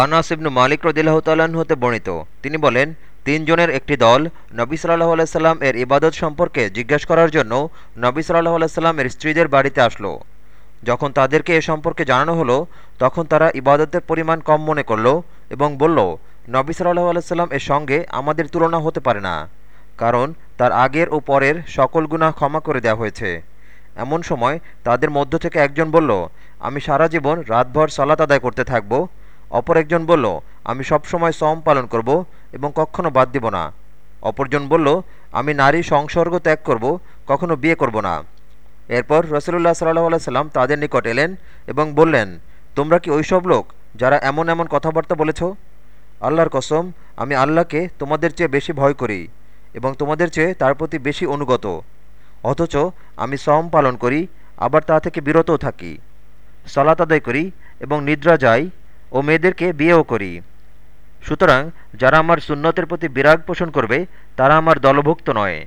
আনাস ইবনু মালিক রদিল্লাহ তাল্লাহ্ন হতে বর্ণিত। তিনি বলেন তিনজনের একটি দল নবী সাল্লাহ আলাইসাল্লাম এর ইবাদত সম্পর্কে জিজ্ঞাসা করার জন্য নবী সাল্লাহ আলাইসাল্লাম এর স্ত্রীদের বাড়িতে আসলো। যখন তাদেরকে এ সম্পর্কে জানানো হলো, তখন তারা ইবাদতের পরিমাণ কম মনে করল এবং বলল, নবী সাল্লাহ আলাইসাল্লাম এর সঙ্গে আমাদের তুলনা হতে পারে না, কারণ তার আগের ও পরের সকল গুনাহ ক্ষমা করে দেওয়া হয়েছে। এমন সময় তাদের মধ্য থেকে একজন বলল, আমি সারা জীবন রাতভর সালাত আদায় করতে থাকব অপর একজন বলল, আমি সবসময় সম পালন করব এবং কখনো বাদ দিব না। অপরজন বলল, আমি নারী সংসর্গ ত্যাগ করব, কখনো বিয়ে করব না। এরপর রসুল্লাহ সাল্লাহ আলাইসাল্লাম তাদের নিকট এলেন এবং বললেন, তোমরা কি ওইসব লোক যারা এমন এমন কথাবার্তা বলেছ? আল্লাহর কসম, আমি আল্লাহকে তোমাদের চেয়ে বেশি ভয় করি এবং তোমাদের চেয়ে তার প্রতি বেশি অনুগত। অথচ আমি সম পালন করি, আবার তা থেকে বিরতও থাকি। সলাত আদায় করি এবং নিদ্রা যাই ও মেয়েদেরকে বিয়েও করি। সুতরাং যারা আমার সুন্নতের প্রতি বিরাগ পোষণ করবে, তারা আমার দলভুক্ত নয়।